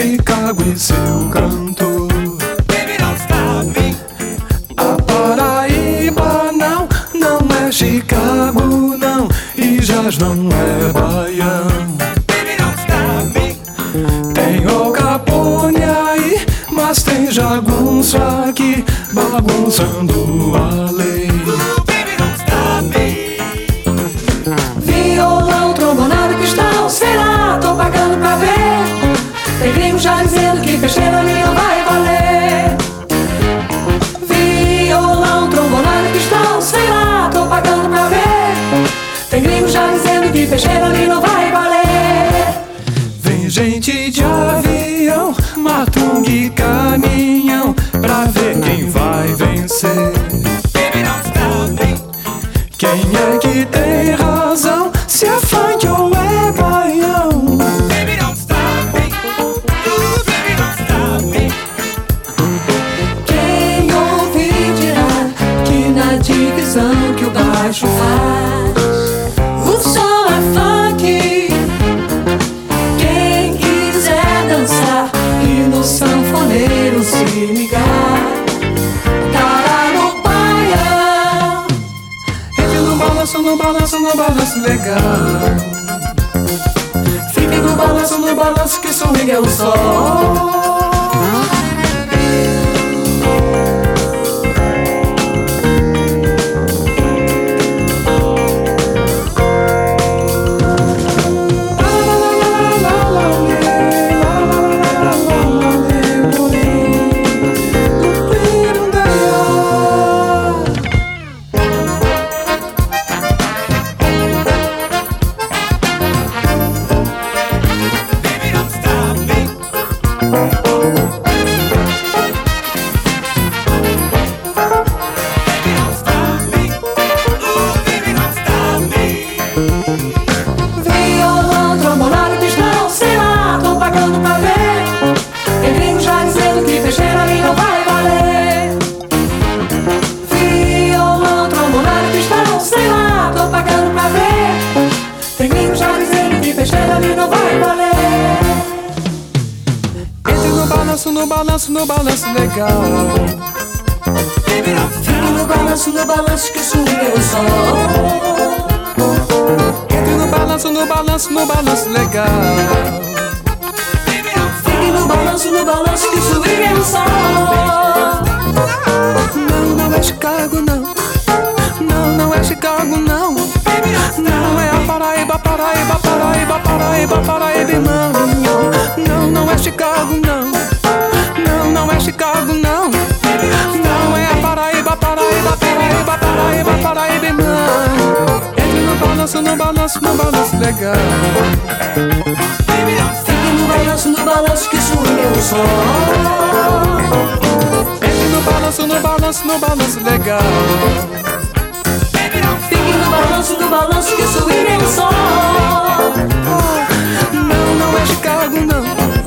Chicago e seu canto. Baby, don't stop me. A Paraíba não, não é Chicago não E Jazz não é baião Baby, don't stop me. Tem o Capone aí, mas tem jagunço aqui Bagunçando a lei Já dizendo que festeiro ali não vai valer. Violão, trombonado, cristão, sei lá, tô pagando pra ver. Tem gringo já dizendo que festeiro ali não vai valer. Vem gente de avião, matungue caminhão Pra ver quem vai vencer. Quem é que tem razão, se é no balanço, no balanço, legal. Fique no balanço, no balanço que swing é o sol balanço, no balanço, no balanço legal. Fique no balanço, no balanço que é o sol. Entre no balanço, no balanço, no balanço legal. Fique no balanço, no balanço que é o sol. Não, não é Chicago não. Não, não é Chicago não. Não é a Paraíba, Paraíba, Paraíba, Paraíba, Paraíba, balanço, no balanço legal. Fique no balanço, no balanço que subiu o sol. No balanço, no balanço, no balanço legal. Fique no balanço, no balanço que subiu o sol. Não, não é Chicago não.